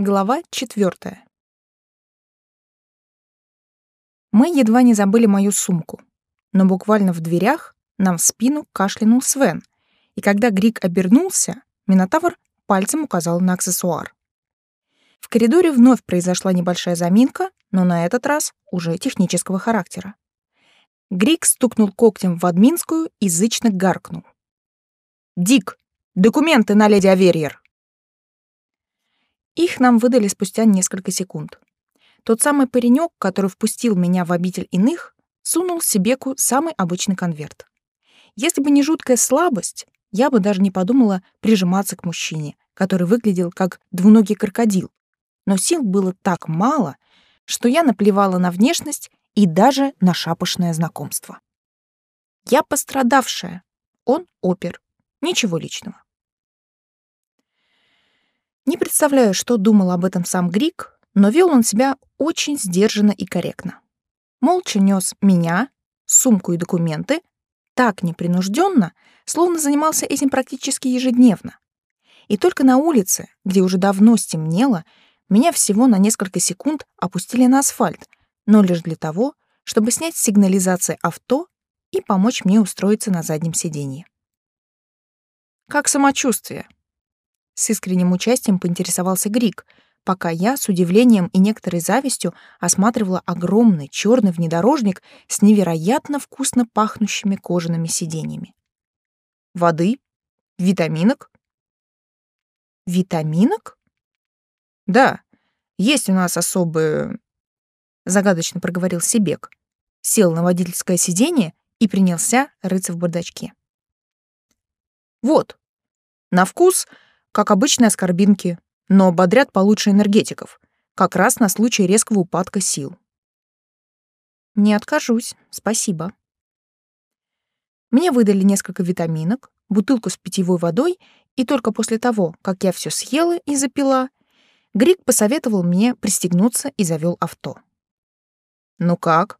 Глава четвертая. Мы едва не забыли мою сумку, но буквально в дверях нам в спину кашлянул Свен, и когда Грик обернулся, Минотавр пальцем указал на аксессуар. В коридоре вновь произошла небольшая заминка, но на этот раз уже технического характера. Грик стукнул когтем в админскую и зычно гаркнул. «Дик, документы на леди Аверьер!» Их нам выдали спустя несколько секунд. Тот самый паренек, который впустил меня в обитель иных, сунул Себеку самый обычный конверт. Если бы не жуткая слабость, я бы даже не подумала прижиматься к мужчине, который выглядел как двуногий крокодил. Но сил было так мало, что я наплевала на внешность и даже на шапошное знакомство. Я пострадавшая, он опер, ничего личного. Не представляю, что думал об этом сам Грик, но вел он себя очень сдержанно и корректно. Молча нес меня, сумку и документы, так непринужденно, словно занимался этим практически ежедневно. И только на улице, где уже давно стемнело, меня всего на несколько секунд опустили на асфальт, но лишь для того, чтобы снять сигнализации авто и помочь мне устроиться на заднем сиденье. «Как самочувствие?» С искренним участием поинтересовался Грик, пока я с удивлением и некоторой завистью осматривала огромный черный внедорожник с невероятно вкусно пахнущими кожаными сиденьями. Воды? Витаминок? Витаминок? Да, есть у нас особые... Загадочно проговорил Себек, сел на водительское сиденье и принялся рыться в бардачке. Вот, на вкус как обычные аскорбинки, но бодрят получше энергетиков, как раз на случай резкого упадка сил. Не откажусь, спасибо. Мне выдали несколько витаминок, бутылку с питьевой водой, и только после того, как я все съела и запила, Грик посоветовал мне пристегнуться и завел авто. «Ну как?»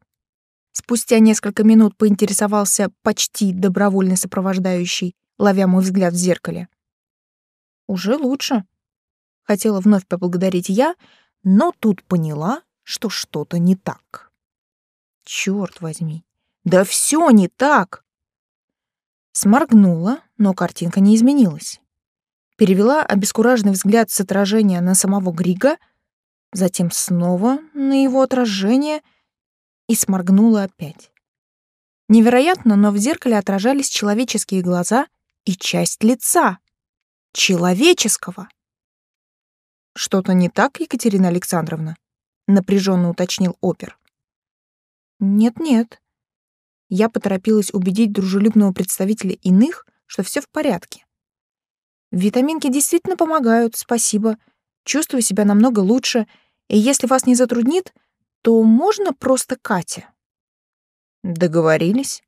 Спустя несколько минут поинтересовался почти добровольный сопровождающий, ловя мой взгляд в зеркале. Уже лучше. Хотела вновь поблагодарить я, но тут поняла, что что-то не так. Черт возьми, да все не так. Сморгнула, но картинка не изменилась. Перевела обескураженный взгляд с отражения на самого Грига, затем снова на его отражение и сморгнула опять. Невероятно, но в зеркале отражались человеческие глаза и часть лица человеческого. Что-то не так, Екатерина Александровна? напряженно уточнил опер. Нет-нет. Я поторопилась убедить дружелюбного представителя иных, что все в порядке. Витаминки действительно помогают, спасибо. Чувствую себя намного лучше, и если вас не затруднит, то можно просто Катя. Договорились.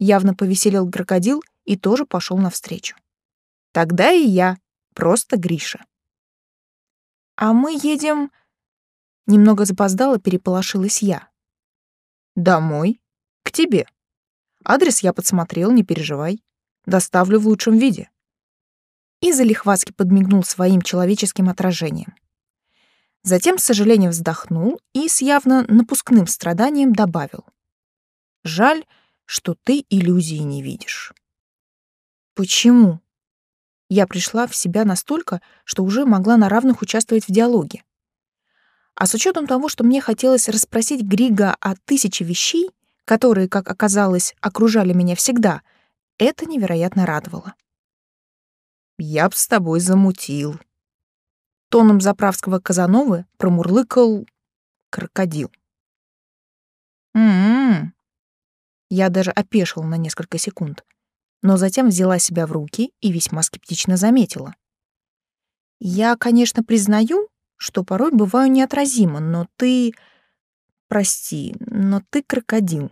Явно повеселел крокодил и тоже пошел навстречу. Тогда и я, просто Гриша. А мы едем... Немного запоздала, переполошилась я. Домой, к тебе. Адрес я подсмотрел, не переживай. Доставлю в лучшем виде. И залихватски подмигнул своим человеческим отражением. Затем с сожалением вздохнул и с явно напускным страданием добавил. Жаль, что ты иллюзии не видишь. Почему? Я пришла в себя настолько, что уже могла на равных участвовать в диалоге. А с учетом того, что мне хотелось расспросить Грига о тысяче вещей, которые, как оказалось, окружали меня всегда, это невероятно радовало. «Я б с тобой замутил». Тоном заправского Казановы промурлыкал крокодил. «М-м-м». Я даже опешил на несколько секунд но затем взяла себя в руки и весьма скептично заметила. «Я, конечно, признаю, что порой бываю неотразима, но ты... Прости, но ты крокодил».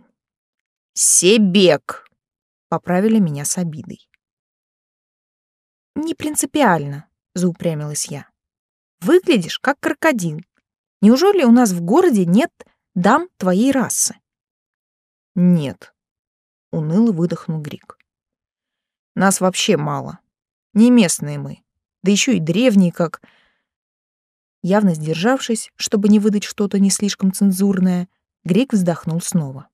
«Себек!» — поправили меня с обидой. «Не принципиально», — заупрямилась я. «Выглядишь как крокодил. Неужели у нас в городе нет дам твоей расы?» «Нет», — уныло выдохнул Грик. Нас вообще мало. Не местные мы. Да еще и древние, как... Явно сдержавшись, чтобы не выдать что-то не слишком цензурное, Грик вздохнул снова.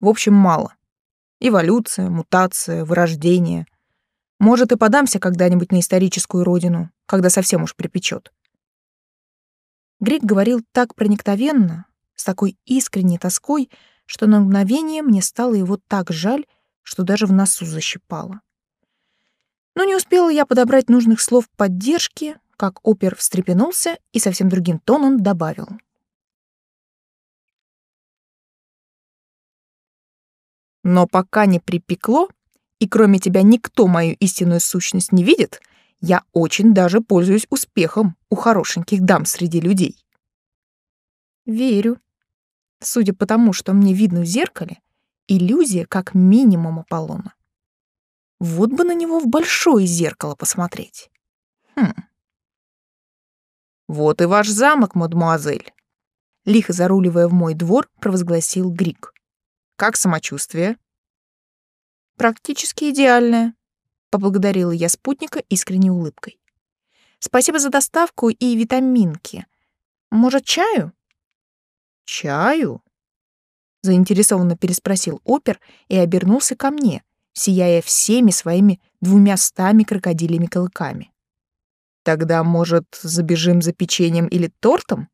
В общем, мало. Эволюция, мутация, вырождение. Может, и подамся когда-нибудь на историческую родину, когда совсем уж припечет. Грик говорил так проникновенно, с такой искренней тоской, что на мгновение мне стало его так жаль, что даже в носу защипало. Но не успела я подобрать нужных слов поддержки, как опер встрепенулся и совсем другим тоном добавил. Но пока не припекло, и кроме тебя никто мою истинную сущность не видит, я очень даже пользуюсь успехом у хорошеньких дам среди людей. Верю. Судя по тому, что мне видно в зеркале, иллюзия как минимум Аполлона. Вот бы на него в большое зеркало посмотреть. Хм. Вот и ваш замок, мадемуазель. Лихо заруливая в мой двор, провозгласил Грик. Как самочувствие? Практически идеальное, поблагодарила я спутника искренней улыбкой. Спасибо за доставку и витаминки. Может, чаю? Чаю? Заинтересованно переспросил опер и обернулся ко мне, сияя всеми своими двумястами крокодилями клыками. Тогда, может, забежим за печеньем или тортом?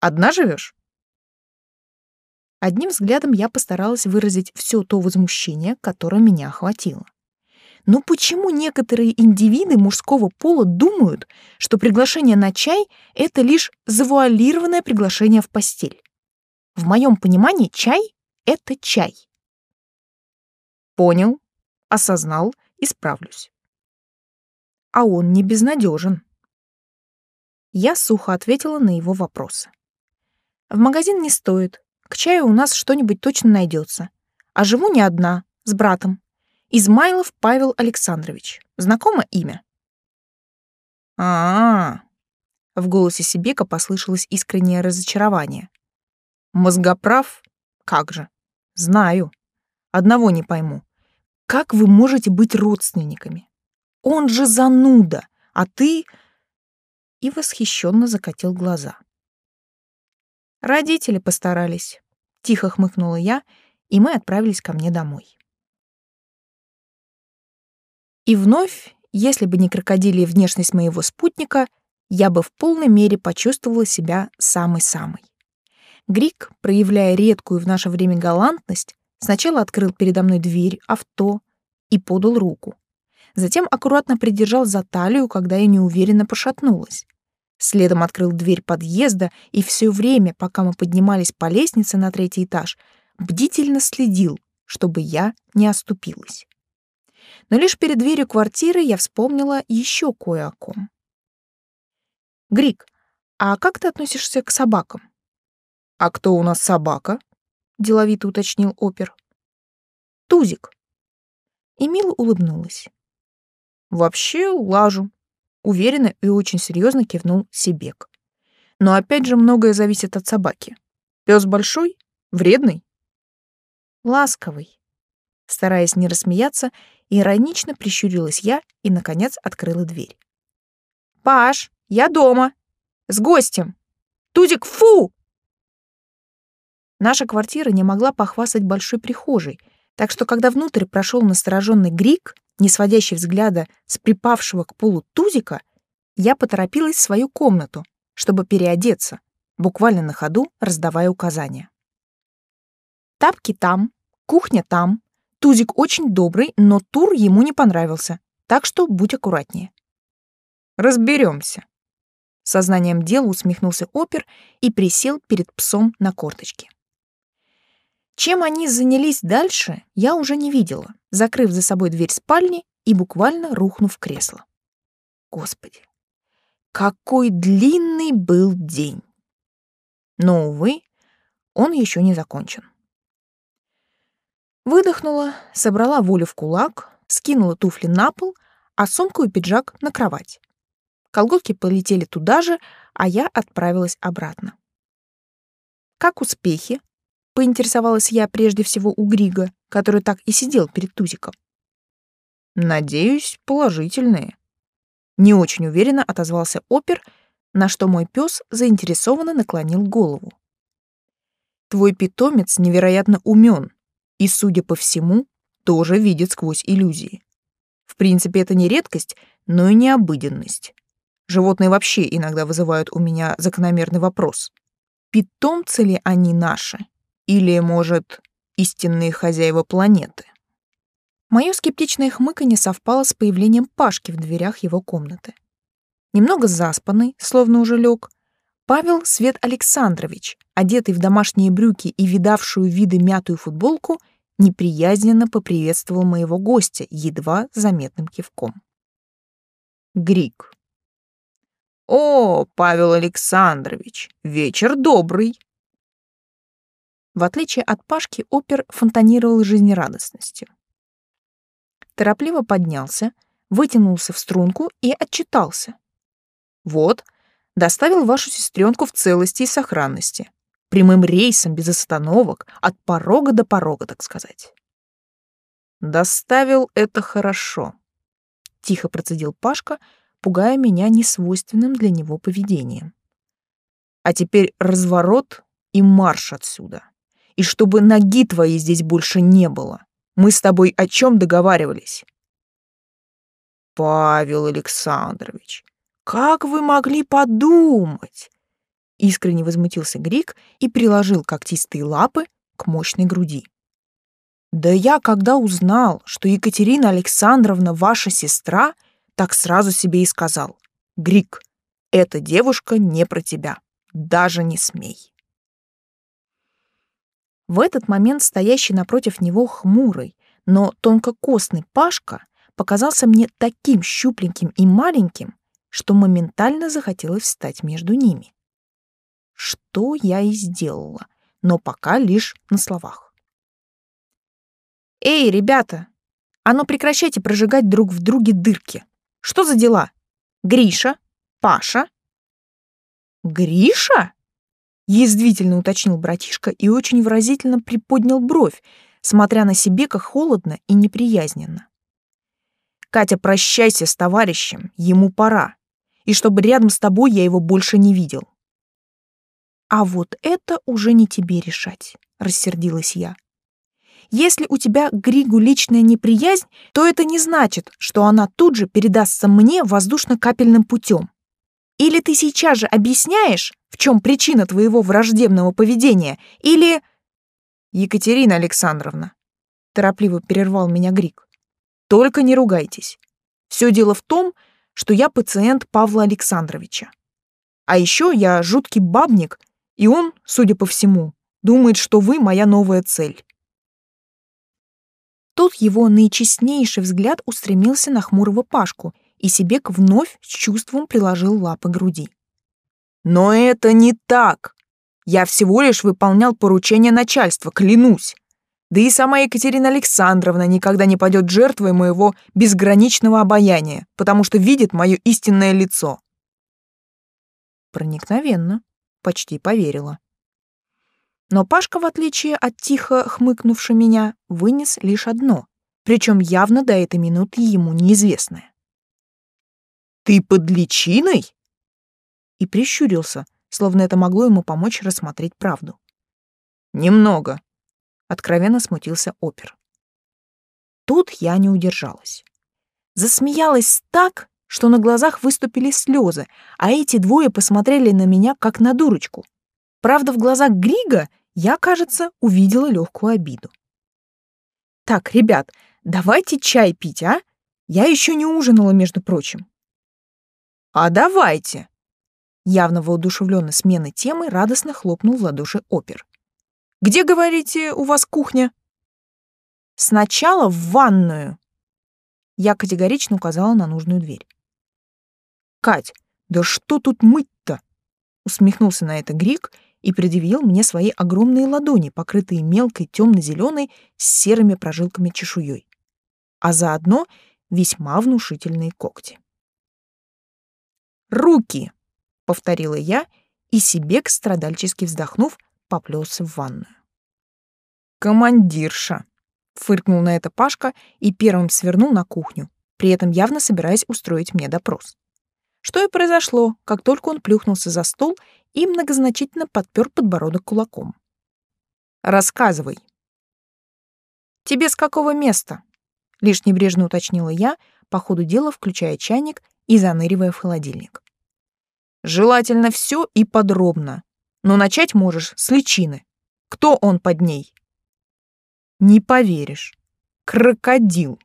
Одна живешь? Одним взглядом я постаралась выразить все то возмущение, которое меня охватило. Но почему некоторые индивиды мужского пола думают, что приглашение на чай — это лишь завуалированное приглашение в постель? В моем понимании чай — это чай. Понял, осознал, исправлюсь. А он не безнадежен. Я сухо ответила на его вопросы. В магазин не стоит. К чаю у нас что-нибудь точно найдется. А живу не одна, с братом. Измайлов Павел Александрович. Знакомо имя? А, -а, а В голосе Сибека послышалось искреннее разочарование. Мозгоправ? Как же? Знаю. Одного не пойму. Как вы можете быть родственниками? Он же зануда, а ты и восхищенно закатил глаза. Родители постарались, тихо хмыкнула я, и мы отправились ко мне домой. И вновь, если бы не крокодилия внешность моего спутника, я бы в полной мере почувствовала себя самой-самой. Грик, проявляя редкую в наше время галантность, сначала открыл передо мной дверь авто и подал руку. Затем аккуратно придержал за талию, когда я неуверенно пошатнулась. Следом открыл дверь подъезда и все время, пока мы поднимались по лестнице на третий этаж, бдительно следил, чтобы я не оступилась но лишь перед дверью квартиры я вспомнила еще кое о ком. «Грик, а как ты относишься к собакам?» «А кто у нас собака?» — деловито уточнил опер. «Тузик». И мило улыбнулась. «Вообще лажу», — уверенно и очень серьезно кивнул Сибек. «Но опять же многое зависит от собаки. Пес большой? Вредный?» «Ласковый», Стараясь не рассмеяться, иронично прищурилась я и, наконец, открыла дверь. «Паш, я дома! С гостем! Тузик, фу!» Наша квартира не могла похвастать большой прихожей, так что когда внутрь прошел настороженный Грик, не сводящий взгляда с припавшего к полу Тузика, я поторопилась в свою комнату, чтобы переодеться, буквально на ходу раздавая указания. Тапки там, кухня там, Тузик очень добрый, но тур ему не понравился, так что будь аккуратнее. Разберемся. Сознанием дела усмехнулся опер и присел перед псом на корточке. Чем они занялись дальше, я уже не видела, закрыв за собой дверь спальни и буквально рухнув в кресло. Господи, какой длинный был день! Но, увы, он еще не закончен. Выдохнула, собрала волю в кулак, скинула туфли на пол, а сумку и пиджак на кровать. Колготки полетели туда же, а я отправилась обратно. «Как успехи?» — поинтересовалась я прежде всего у Грига, который так и сидел перед Тузиком. «Надеюсь, положительные». Не очень уверенно отозвался опер, на что мой пес заинтересованно наклонил голову. Твой питомец невероятно умен и, судя по всему, тоже видит сквозь иллюзии. В принципе, это не редкость, но и не обыденность. Животные вообще иногда вызывают у меня закономерный вопрос. Питомцы ли они наши? Или, может, истинные хозяева планеты? Мое скептичное хмыканье совпало с появлением Пашки в дверях его комнаты. Немного заспанный, словно уже лег, Павел Свет Александрович, одетый в домашние брюки и видавшую виды мятую футболку, неприязненно поприветствовал моего гостя едва заметным кивком. Грик. «О, Павел Александрович, вечер добрый!» В отличие от Пашки, опер фонтанировал жизнерадостностью. Торопливо поднялся, вытянулся в струнку и отчитался. «Вот, доставил вашу сестренку в целости и сохранности. Прямым рейсом, без остановок, от порога до порога, так сказать. «Доставил это хорошо», — тихо процедил Пашка, пугая меня несвойственным для него поведением. «А теперь разворот и марш отсюда. И чтобы ноги твоей здесь больше не было. Мы с тобой о чем договаривались?» «Павел Александрович, как вы могли подумать? Искренне возмутился Грик и приложил когтистые лапы к мощной груди. Да я, когда узнал, что Екатерина Александровна ваша сестра, так сразу себе и сказал. Грик, эта девушка не про тебя. Даже не смей. В этот момент стоящий напротив него хмурый, но тонкокосный Пашка показался мне таким щупленьким и маленьким, что моментально захотелось встать между ними. Что я и сделала, но пока лишь на словах. «Эй, ребята, а ну прекращайте прожигать друг в друге дырки. Что за дела? Гриша? Паша?» «Гриша?» — язвительно уточнил братишка и очень выразительно приподнял бровь, смотря на себе как холодно и неприязненно. «Катя, прощайся с товарищем, ему пора и чтобы рядом с тобой я его больше не видел. А вот это уже не тебе решать, рассердилась я. Если у тебя к Григу личная неприязнь, то это не значит, что она тут же передастся мне воздушно-капельным путем. Или ты сейчас же объясняешь, в чем причина твоего враждебного поведения, или... Екатерина Александровна, торопливо перервал меня Григ, только не ругайтесь. Все дело в том, что я пациент Павла Александровича. А еще я жуткий бабник, и он, судя по всему, думает, что вы моя новая цель. Тут его наичестнейший взгляд устремился на хмурого Пашку, и Себек вновь с чувством приложил лапы к груди. «Но это не так! Я всего лишь выполнял поручение начальства, клянусь! Да и сама Екатерина Александровна никогда не падет жертвой моего безграничного обаяния, потому что видит мое истинное лицо. Проникновенно, почти поверила. Но Пашка, в отличие от тихо хмыкнувшей меня, вынес лишь одно, причем явно до этой минуты ему неизвестное. «Ты под личиной?» И прищурился, словно это могло ему помочь рассмотреть правду. «Немного», откровенно смутился опер. Тут я не удержалась. Засмеялась так, что на глазах выступили слезы, а эти двое посмотрели на меня как на дурочку. Правда, в глазах Грига я, кажется, увидела легкую обиду. Так, ребят, давайте чай пить, а? Я еще не ужинала, между прочим. А давайте. Явно воодушевленный сменой темы радостно хлопнул в ладоши опер. Где, говорите, у вас кухня? Сначала в ванную. Я категорично указала на нужную дверь. Кать, да что тут мыть-то? Усмехнулся на это Грик и предъявил мне свои огромные ладони, покрытые мелкой темно-зеленой с серыми прожилками чешуей, а заодно весьма внушительные когти. «Руки!» — повторила я, и себе, страдальчески вздохнув, поплелся в ванную. «Командирша!» — фыркнул на это Пашка и первым свернул на кухню, при этом явно собираясь устроить мне допрос. Что и произошло, как только он плюхнулся за стол и многозначительно подпер подбородок кулаком. «Рассказывай». «Тебе с какого места?» — лишь небрежно уточнила я, по ходу дела включая чайник и заныривая в холодильник. «Желательно все и подробно, но начать можешь с личины. Кто он под ней?» «Не поверишь. Крокодил!»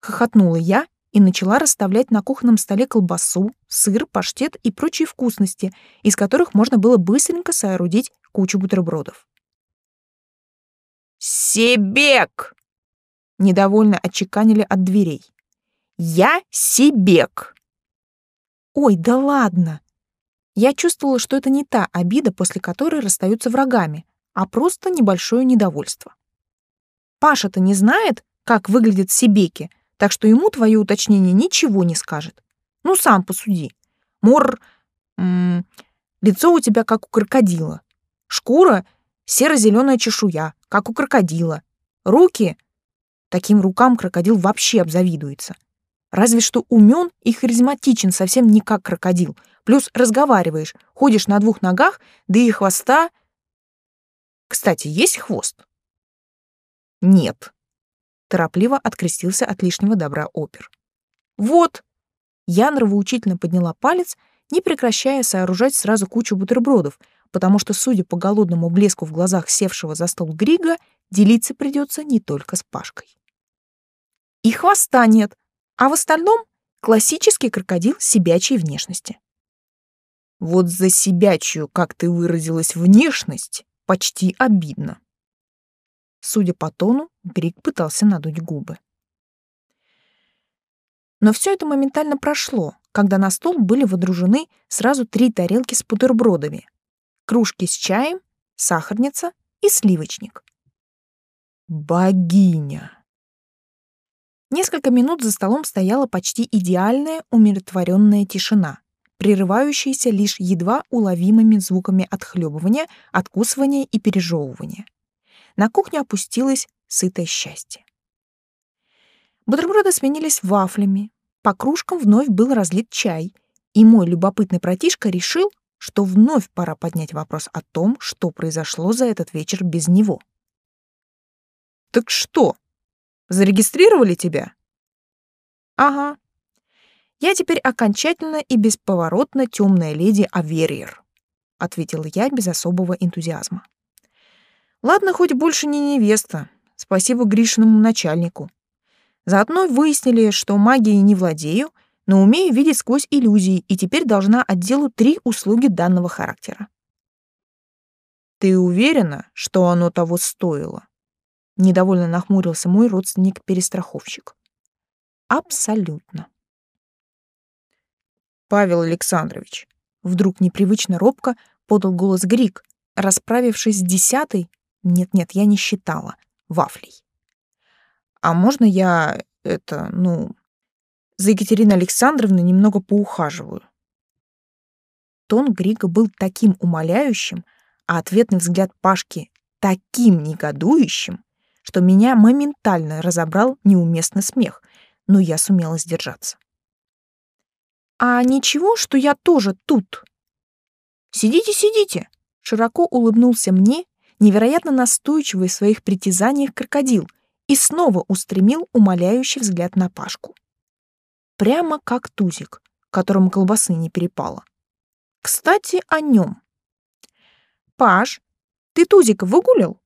Хохотнула я и начала расставлять на кухонном столе колбасу, сыр, паштет и прочие вкусности, из которых можно было быстренько соорудить кучу бутербродов. «Себек!» — недовольно отчеканили от дверей. «Я Себек!» «Ой, да ладно!» Я чувствовала, что это не та обида, после которой расстаются врагами, а просто небольшое недовольство. Паша-то не знает, как выглядят Себеки, так что ему твое уточнение ничего не скажет. Ну, сам посуди. Мор... М -м, лицо у тебя как у крокодила. Шкура — серо-зеленая чешуя, как у крокодила. Руки... Таким рукам крокодил вообще обзавидуется. Разве что умен и харизматичен совсем не как крокодил. Плюс разговариваешь, ходишь на двух ногах, да и хвоста... Кстати, есть хвост? Нет торопливо открестился от лишнего добра опер. «Вот!» Я нравоучительно подняла палец, не прекращая сооружать сразу кучу бутербродов, потому что, судя по голодному блеску в глазах севшего за стол Грига, делиться придется не только с Пашкой. И хвоста нет, а в остальном классический крокодил себячей внешности. Вот за себячью, как ты выразилась, внешность почти обидно. Судя по тону, Грик пытался надуть губы. Но все это моментально прошло, когда на стол были водружены сразу три тарелки с бутербродами, кружки с чаем, сахарница и сливочник. Богиня! Несколько минут за столом стояла почти идеальная умиротворенная тишина, прерывающаяся лишь едва уловимыми звуками отхлебывания, откусывания и пережевывания на кухню опустилось сытое счастье. Бутерброды сменились вафлями, по кружкам вновь был разлит чай, и мой любопытный братишка решил, что вновь пора поднять вопрос о том, что произошло за этот вечер без него. «Так что, зарегистрировали тебя?» «Ага. Я теперь окончательно и бесповоротно темная леди Аверьер», — ответила я без особого энтузиазма. Ладно, хоть больше не невеста. Спасибо Гришиному начальнику. Заодно выяснили, что магией не владею, но умею видеть сквозь иллюзии и теперь должна отделу три услуги данного характера. Ты уверена, что оно того стоило? Недовольно нахмурился мой родственник-перестраховщик. Абсолютно. Павел Александрович, вдруг непривычно робко подал голос Грик, расправившись с десятой, нет-нет, я не считала. Вафлей. А можно я это, ну, за Екатериной Александровной немного поухаживаю? Тон Грига был таким умоляющим, а ответный взгляд Пашки таким негодующим, что меня моментально разобрал неуместный смех, но я сумела сдержаться. «А ничего, что я тоже тут?» «Сидите, сидите!» Широко улыбнулся мне невероятно настойчивый в своих притязаниях крокодил и снова устремил умоляющий взгляд на Пашку. Прямо как тузик, которому колбасы не перепало. Кстати, о нем. «Паш, ты тузика выгулил?»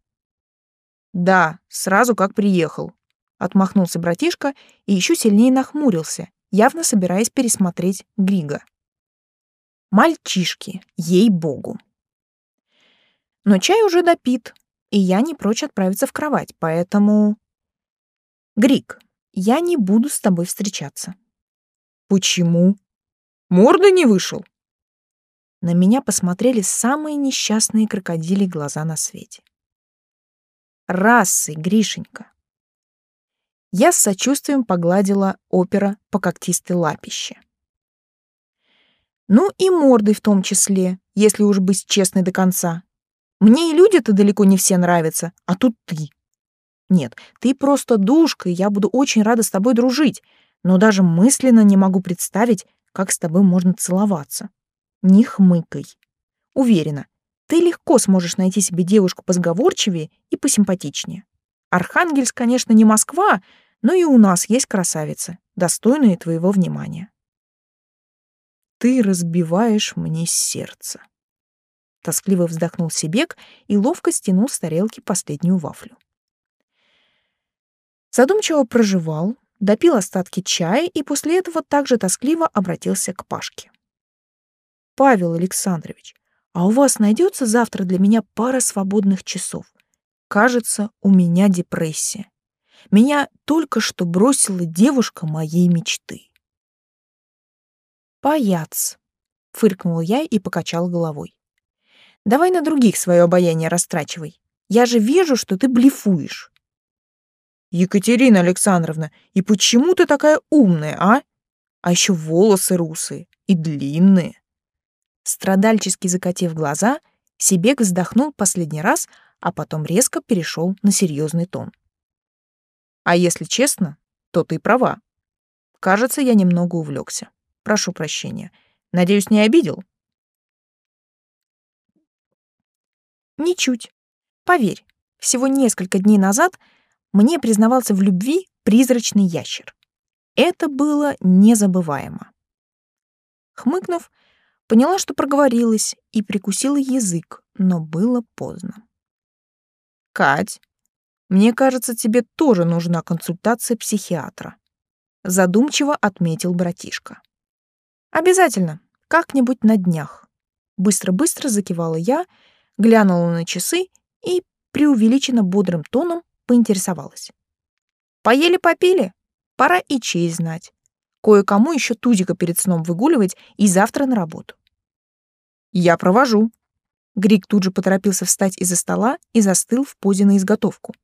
«Да, сразу как приехал», — отмахнулся братишка и еще сильнее нахмурился, явно собираясь пересмотреть Грига. «Мальчишки, ей-богу!» Но чай уже допит, и я не прочь отправиться в кровать, поэтому... Грик, я не буду с тобой встречаться. Почему? Морда не вышел? На меня посмотрели самые несчастные крокодили глаза на свете. Расы, Гришенька. Я с сочувствием погладила опера по когтистой лапище. Ну и мордой в том числе, если уж быть честной до конца. Мне и люди-то далеко не все нравятся, а тут ты. Нет, ты просто душка, и я буду очень рада с тобой дружить, но даже мысленно не могу представить, как с тобой можно целоваться. Не хмыкай. Уверена, ты легко сможешь найти себе девушку позговорчивее и посимпатичнее. Архангельск, конечно, не Москва, но и у нас есть красавицы, достойные твоего внимания. Ты разбиваешь мне сердце. Тоскливо вздохнул Себек и ловко стянул с тарелки последнюю вафлю. Задумчиво прожевал, допил остатки чая и после этого также тоскливо обратился к Пашке. «Павел Александрович, а у вас найдется завтра для меня пара свободных часов? Кажется, у меня депрессия. Меня только что бросила девушка моей мечты». «Паяц», — фыркнул я и покачал головой. «Давай на других свое обаяние растрачивай. Я же вижу, что ты блефуешь. Екатерина Александровна, и почему ты такая умная, а? А еще волосы русые и длинные. Страдальчески закатив глаза, Себек вздохнул последний раз, а потом резко перешел на серьезный тон. А если честно, то ты права. Кажется, я немного увлекся. Прошу прощения. Надеюсь, не обидел? Ничуть. Поверь, всего несколько дней назад мне признавался в любви призрачный ящер. Это было незабываемо. Хмыкнув, поняла, что проговорилась, и прикусила язык, но было поздно. «Кать, мне кажется, тебе тоже нужна консультация психиатра», задумчиво отметил братишка. «Обязательно, как-нибудь на днях». Быстро-быстро закивала я, глянула на часы и преувеличенно бодрым тоном поинтересовалась. «Поели-попили? Пора и честь знать. Кое-кому еще тузика перед сном выгуливать и завтра на работу». «Я провожу». Грик тут же поторопился встать из-за стола и застыл в позе на изготовку.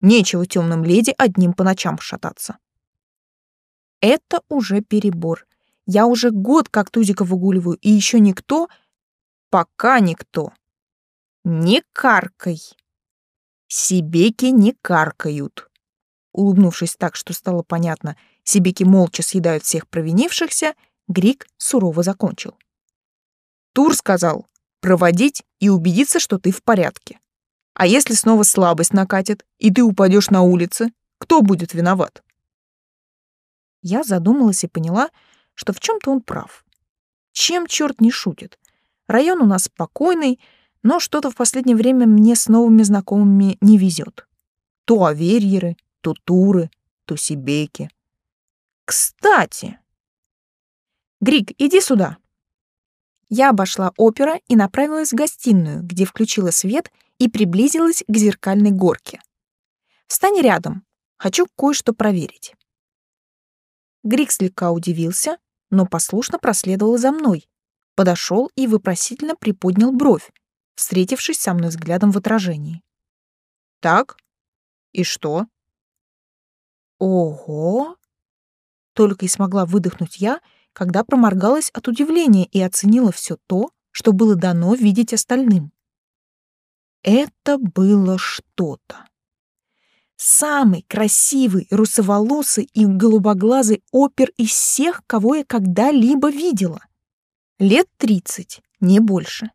Нечего темным леди одним по ночам шататься. Это уже перебор. Я уже год как тузика выгуливаю, и еще никто... Пока никто. Не каркай. Сибеки не каркают. Улыбнувшись так, что стало понятно, сибеки молча съедают всех провинившихся, Грик сурово закончил. Тур сказал проводить и убедиться, что ты в порядке. А если снова слабость накатит, и ты упадешь на улице, кто будет виноват? Я задумалась и поняла, что в чем то он прав. Чем черт не шутит? Район у нас спокойный, но что-то в последнее время мне с новыми знакомыми не везет. То аверьеры, то туры, то сибеки. Кстати, Грик, иди сюда. Я обошла опера и направилась в гостиную, где включила свет и приблизилась к зеркальной горке. Встань рядом, хочу кое-что проверить. Грик слегка удивился, но послушно проследовал за мной, подошел и вопросительно приподнял бровь, встретившись со мной взглядом в отражении. «Так? И что?» «Ого!» Только и смогла выдохнуть я, когда проморгалась от удивления и оценила все то, что было дано видеть остальным. Это было что-то. Самый красивый, русоволосый и голубоглазый опер из всех, кого я когда-либо видела. Лет тридцать, не больше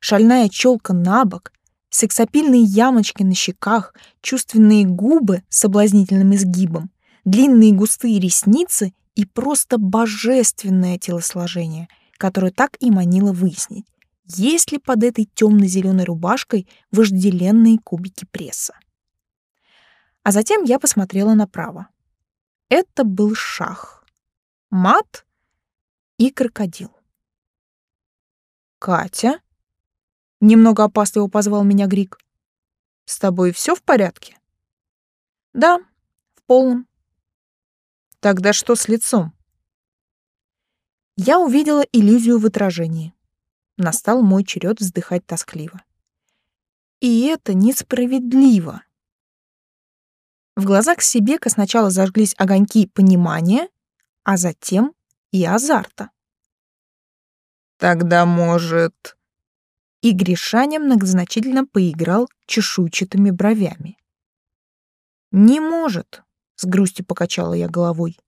шальная челка на бок, сексапильные ямочки на щеках, чувственные губы с соблазнительным изгибом, длинные густые ресницы и просто божественное телосложение, которое так и манило выяснить, есть ли под этой темно-зеленой рубашкой вожделенные кубики пресса. А затем я посмотрела направо. Это был шах, мат и крокодил. «Катя?» Немного опасливо позвал меня Грик. С тобой все в порядке? Да, в полном. Тогда что с лицом? Я увидела иллюзию в отражении. Настал мой черед вздыхать тоскливо. И это несправедливо. В глазах Себека сначала зажглись огоньки понимания, а затем и азарта. Тогда, может, и Гришаня многозначительно поиграл чешуйчатыми бровями. «Не может», — с грустью покачала я головой.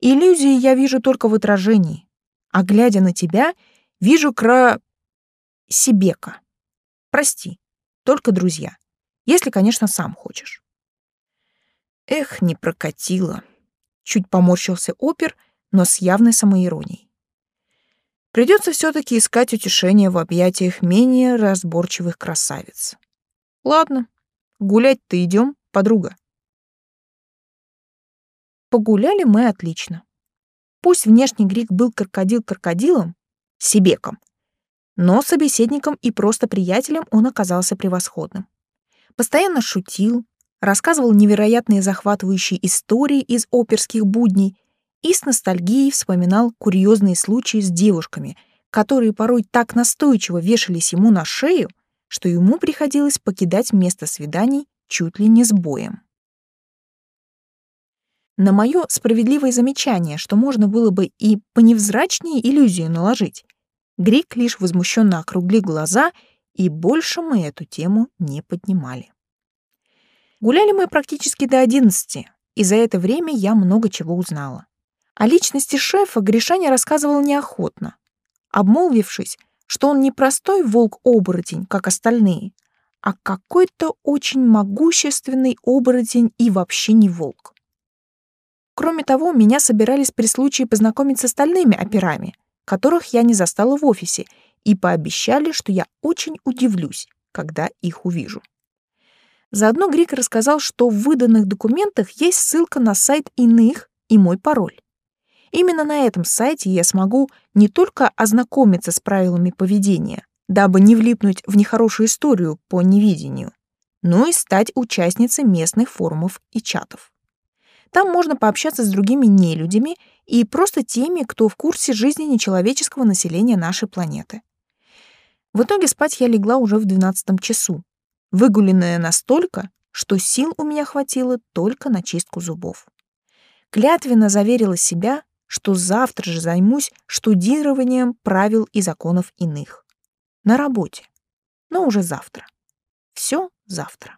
Иллюзии я вижу только в отражении, а глядя на тебя, вижу кра... Себека. Прости, только друзья. Если, конечно, сам хочешь. Эх, не прокатило. Чуть поморщился опер, но с явной самоиронией. Придется все-таки искать утешение в объятиях менее разборчивых красавиц. Ладно, гулять-то идем, подруга. Погуляли мы отлично. Пусть внешний Грик был крокодил-крокодилом, Себеком, но собеседником и просто приятелем он оказался превосходным. Постоянно шутил, рассказывал невероятные захватывающие истории из оперских будней и с ностальгией вспоминал курьезные случаи с девушками, которые порой так настойчиво вешались ему на шею, что ему приходилось покидать место свиданий чуть ли не с боем. На мое справедливое замечание, что можно было бы и поневзрачнее иллюзию наложить, Грик лишь возмущенно округлил глаза, и больше мы эту тему не поднимали. Гуляли мы практически до одиннадцати, и за это время я много чего узнала. О личности шефа Гришаня рассказывал неохотно, обмолвившись, что он не простой волк-оборотень, как остальные, а какой-то очень могущественный оборотень и вообще не волк. Кроме того, меня собирались при случае познакомить с остальными операми, которых я не застала в офисе, и пообещали, что я очень удивлюсь, когда их увижу. Заодно Грик рассказал, что в выданных документах есть ссылка на сайт иных и мой пароль. Именно на этом сайте я смогу не только ознакомиться с правилами поведения, дабы не влипнуть в нехорошую историю по невидению, но и стать участницей местных форумов и чатов. Там можно пообщаться с другими нелюдями и просто теми, кто в курсе жизни нечеловеческого населения нашей планеты. В итоге спать я легла уже в двенадцатом часу, выгуленная настолько, что сил у меня хватило только на чистку зубов. Клятвенно заверила себя, что завтра же займусь штудированием правил и законов иных. На работе. Но уже завтра. Все завтра.